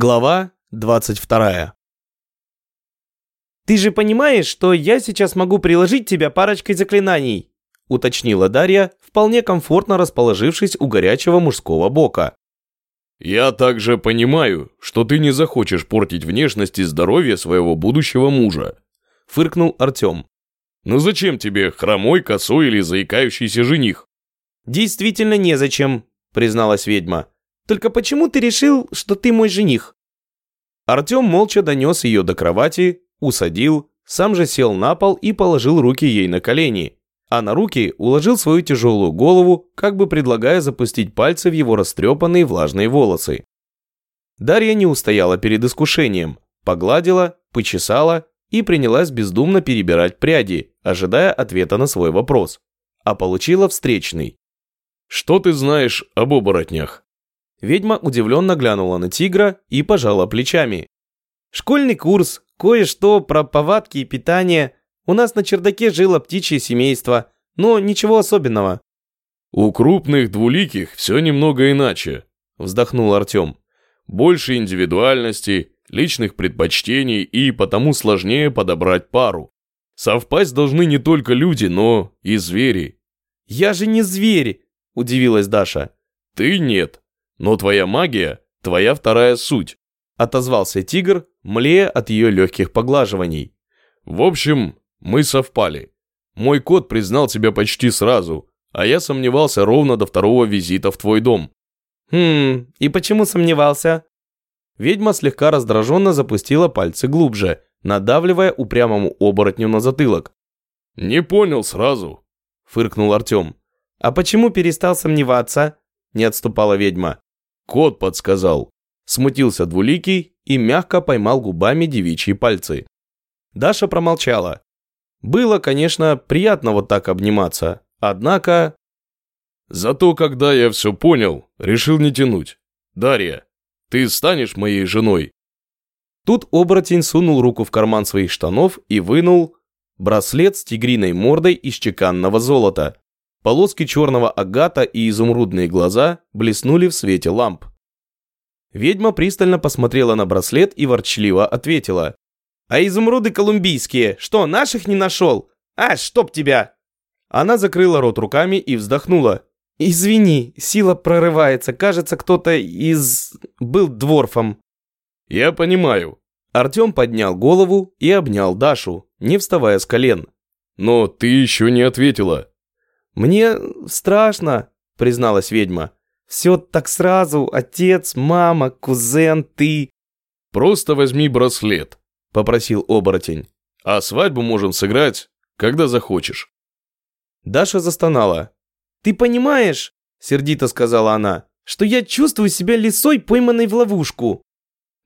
Глава 22. «Ты же понимаешь, что я сейчас могу приложить тебя парочкой заклинаний?» уточнила Дарья, вполне комфортно расположившись у горячего мужского бока. «Я также понимаю, что ты не захочешь портить внешность и здоровье своего будущего мужа», фыркнул Артем. «Но зачем тебе хромой, косой или заикающийся жених?» «Действительно незачем», призналась ведьма. Только почему ты решил, что ты мой жених?» Артем молча донес ее до кровати, усадил, сам же сел на пол и положил руки ей на колени, а на руки уложил свою тяжелую голову, как бы предлагая запустить пальцы в его растрепанные влажные волосы. Дарья не устояла перед искушением, погладила, почесала и принялась бездумно перебирать пряди, ожидая ответа на свой вопрос. А получила встречный. «Что ты знаешь об оборотнях?» Ведьма удивленно глянула на тигра и пожала плечами. «Школьный курс, кое-что про повадки и питание. У нас на чердаке жило птичье семейство, но ничего особенного». «У крупных двуликих все немного иначе», – вздохнул Артем. «Больше индивидуальности, личных предпочтений и потому сложнее подобрать пару. Совпасть должны не только люди, но и звери». «Я же не зверь!» – удивилась Даша. «Ты нет», но твоя магия – твоя вторая суть», – отозвался тигр, млея от ее легких поглаживаний. «В общем, мы совпали. Мой кот признал тебя почти сразу, а я сомневался ровно до второго визита в твой дом». «Хм, и почему сомневался?» Ведьма слегка раздраженно запустила пальцы глубже, надавливая упрямому оборотню на затылок. «Не понял сразу», – фыркнул Артем. «А почему перестал сомневаться?» – не отступала ведьма. Кот подсказал. Смутился двуликий и мягко поймал губами девичьи пальцы. Даша промолчала. Было, конечно, приятно вот так обниматься, однако... Зато когда я все понял, решил не тянуть. Дарья, ты станешь моей женой? Тут оборотень сунул руку в карман своих штанов и вынул браслет с тигриной мордой из чеканного золота. Полоски черного агата и изумрудные глаза блеснули в свете ламп. Ведьма пристально посмотрела на браслет и ворчливо ответила. «А изумруды колумбийские, что, наших не нашел? А, чтоб тебя!» Она закрыла рот руками и вздохнула. «Извини, сила прорывается, кажется, кто-то из... был дворфом». «Я понимаю». Артем поднял голову и обнял Дашу, не вставая с колен. «Но ты еще не ответила». «Мне страшно», — призналась ведьма. «Все так сразу, отец, мама, кузен, ты». «Просто возьми браслет», — попросил оборотень. «А свадьбу можем сыграть, когда захочешь». Даша застонала. «Ты понимаешь», — сердито сказала она, «что я чувствую себя лисой, пойманной в ловушку».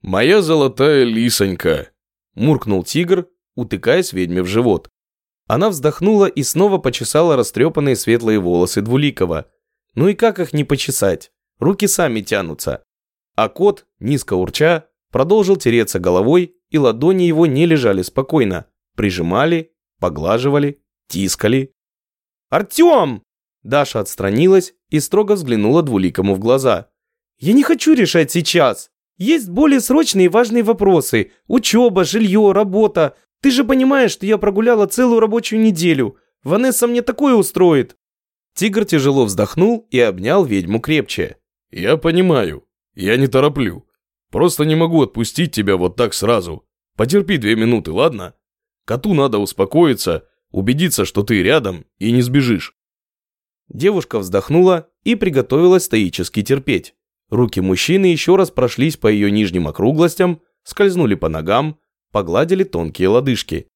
«Моя золотая лисонька», — муркнул тигр, утыкаясь ведьме в живот. Она вздохнула и снова почесала растрепанные светлые волосы Двуликова. Ну и как их не почесать? Руки сами тянутся. А кот, низко урча, продолжил тереться головой, и ладони его не лежали спокойно. Прижимали, поглаживали, тискали. «Артем!» Даша отстранилась и строго взглянула Двуликому в глаза. «Я не хочу решать сейчас. Есть более срочные и важные вопросы. Учеба, жилье, работа. Ты же понимаешь, что я прогуляла целую рабочую неделю. Ванесса мне такое устроит». Тигр тяжело вздохнул и обнял ведьму крепче. «Я понимаю. Я не тороплю. Просто не могу отпустить тебя вот так сразу. Потерпи две минуты, ладно? Коту надо успокоиться, убедиться, что ты рядом и не сбежишь». Девушка вздохнула и приготовилась стоически терпеть. Руки мужчины еще раз прошлись по ее нижним округлостям, скользнули по ногам, погладили тонкие лодыжки.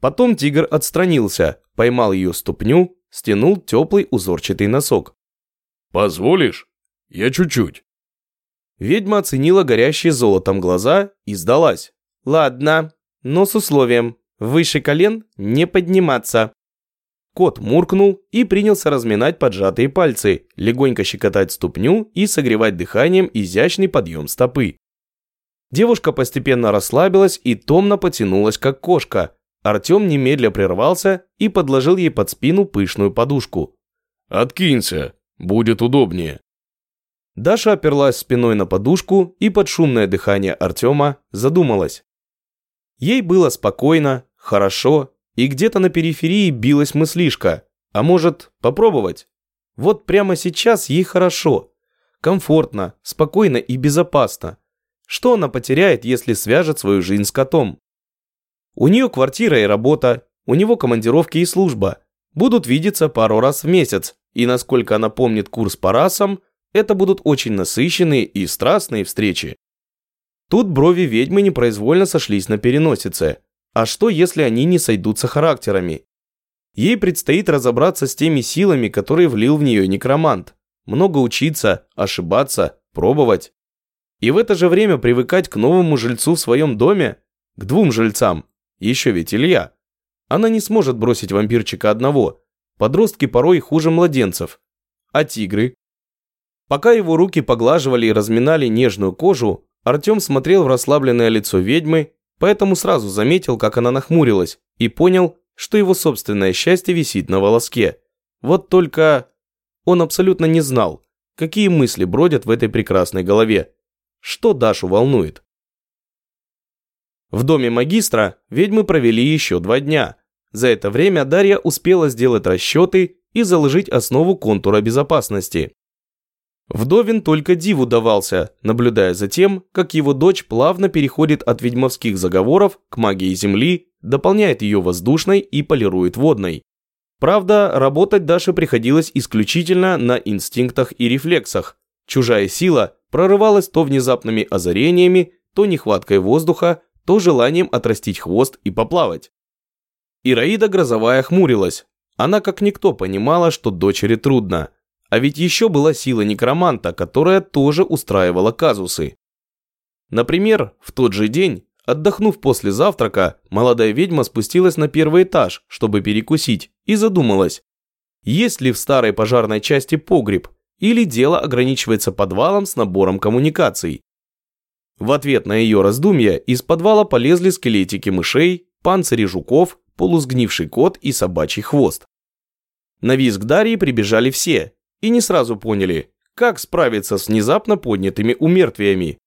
Потом тигр отстранился, поймал ее ступню, стянул теплый узорчатый носок. «Позволишь? Я чуть-чуть». Ведьма оценила горящие золотом глаза и сдалась. «Ладно, но с условием. Выше колен не подниматься». Кот муркнул и принялся разминать поджатые пальцы, легонько щекотать ступню и согревать дыханием изящный подъем стопы. Девушка постепенно расслабилась и томно потянулась, как кошка. Артем немедля прервался и подложил ей под спину пышную подушку. «Откинься, будет удобнее». Даша оперлась спиной на подушку и под шумное дыхание Артема задумалась. Ей было спокойно, хорошо, и где-то на периферии билась мыслишка. А может, попробовать? Вот прямо сейчас ей хорошо. Комфортно, спокойно и безопасно. Что она потеряет, если свяжет свою жизнь с котом? У нее квартира и работа, у него командировки и служба. Будут видеться пару раз в месяц, и насколько она помнит курс по расам, это будут очень насыщенные и страстные встречи. Тут брови ведьмы непроизвольно сошлись на переносице. А что, если они не сойдутся характерами? Ей предстоит разобраться с теми силами, которые влил в нее некромант. Много учиться, ошибаться, пробовать. И в это же время привыкать к новому жильцу в своем доме, к двум жильцам, еще ведь Илья. Она не сможет бросить вампирчика одного. Подростки порой хуже младенцев. А тигры? Пока его руки поглаживали и разминали нежную кожу, Артем смотрел в расслабленное лицо ведьмы, поэтому сразу заметил, как она нахмурилась, и понял, что его собственное счастье висит на волоске. Вот только он абсолютно не знал, какие мысли бродят в этой прекрасной голове. Что Дашу волнует? В доме магистра ведьмы провели еще два дня. За это время Дарья успела сделать расчеты и заложить основу контура безопасности. Вдовин только диву давался, наблюдая за тем, как его дочь плавно переходит от ведьмовских заговоров к магии Земли, дополняет ее воздушной и полирует водной. Правда, работать Даше приходилось исключительно на инстинктах и рефлексах. Чужая сила прорывалась то внезапными озарениями, то нехваткой воздуха, то желанием отрастить хвост и поплавать. Ираида Грозовая хмурилась. Она как никто понимала, что дочери трудно – а ведь еще была сила некроманта, которая тоже устраивала казусы. Например, в тот же день, отдохнув после завтрака, молодая ведьма спустилась на первый этаж, чтобы перекусить, и задумалась, есть ли в старой пожарной части погреб, или дело ограничивается подвалом с набором коммуникаций. В ответ на ее раздумья из подвала полезли скелетики мышей, панцири жуков, полусгнивший кот и собачий хвост. На визг Дарьи прибежали все, и не сразу поняли, как справиться с внезапно поднятыми умертвиями.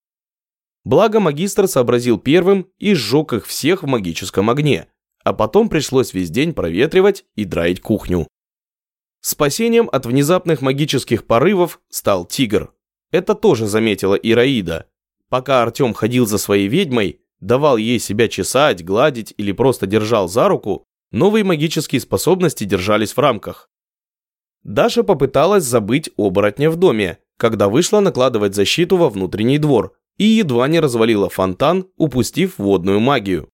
Благо магистр сообразил первым и сжег их всех в магическом огне, а потом пришлось весь день проветривать и драить кухню. Спасением от внезапных магических порывов стал тигр. Это тоже заметила Ираида. Пока Артем ходил за своей ведьмой, давал ей себя чесать, гладить или просто держал за руку, новые магические способности держались в рамках. Даша попыталась забыть оборотня в доме, когда вышла накладывать защиту во внутренний двор и едва не развалила фонтан, упустив водную магию.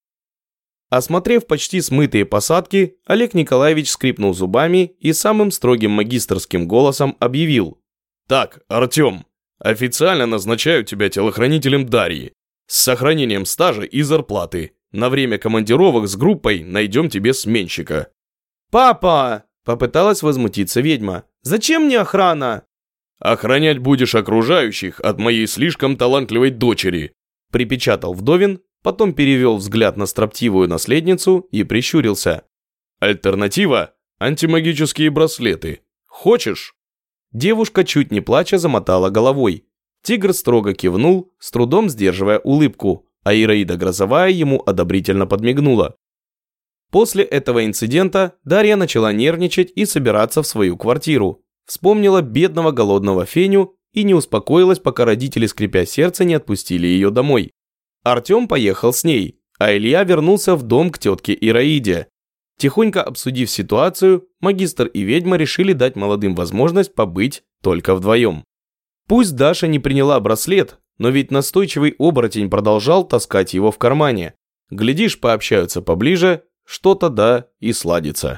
Осмотрев почти смытые посадки, Олег Николаевич скрипнул зубами и самым строгим магистрским голосом объявил. «Так, Артем, официально назначаю тебя телохранителем Дарьи, с сохранением стажа и зарплаты. На время командировок с группой найдем тебе сменщика». «Папа!» Попыталась возмутиться ведьма. «Зачем мне охрана?» «Охранять будешь окружающих от моей слишком талантливой дочери», припечатал Вдовин, потом перевел взгляд на строптивую наследницу и прищурился. «Альтернатива – антимагические браслеты. Хочешь?» Девушка, чуть не плача, замотала головой. Тигр строго кивнул, с трудом сдерживая улыбку, а Ираида Грозовая ему одобрительно подмигнула. После этого инцидента Дарья начала нервничать и собираться в свою квартиру. Вспомнила бедного голодного Феню и не успокоилась, пока родители, скрипя сердце, не отпустили ее домой. Артем поехал с ней, а Илья вернулся в дом к тетке Ираиде. Тихонько обсудив ситуацию, магистр и ведьма решили дать молодым возможность побыть только вдвоем. Пусть Даша не приняла браслет, но ведь настойчивый оборотень продолжал таскать его в кармане. Глядишь, пообщаются поближе, что-то да и сладится.